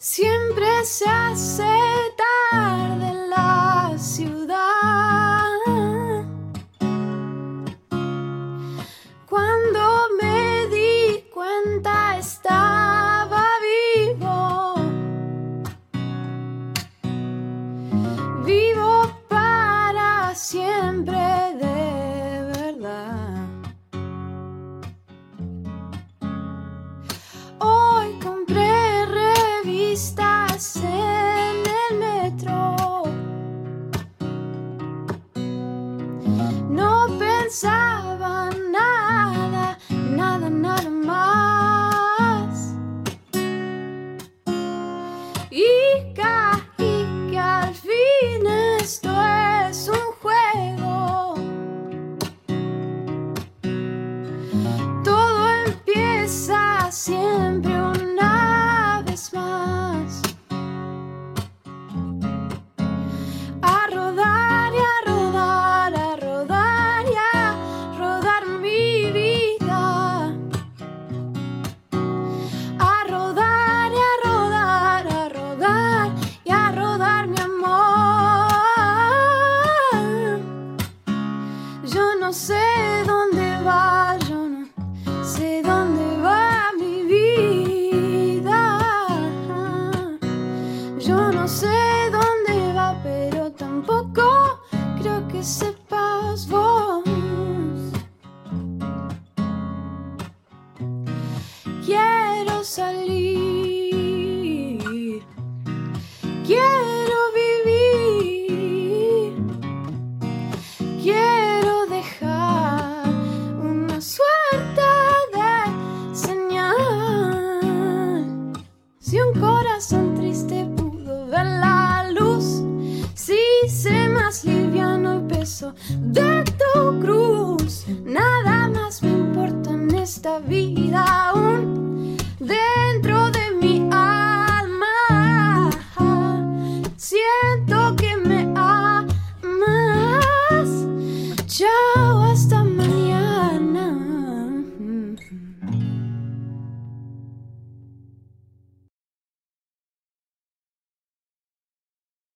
Siempre se hace tarde en la ciudad. Cuando me di cuenta estaba vivo. Vivo para siempre No pensaba nada, nada, nada más. Y caí que al fin esto es un juego. Todo empieza siempre Quiero salir. Quiero vivir. Quiero dejar una suerte de señal. Si un corazón triste pudo ver la luz, si se más liviano el peso de tu cruz, nada.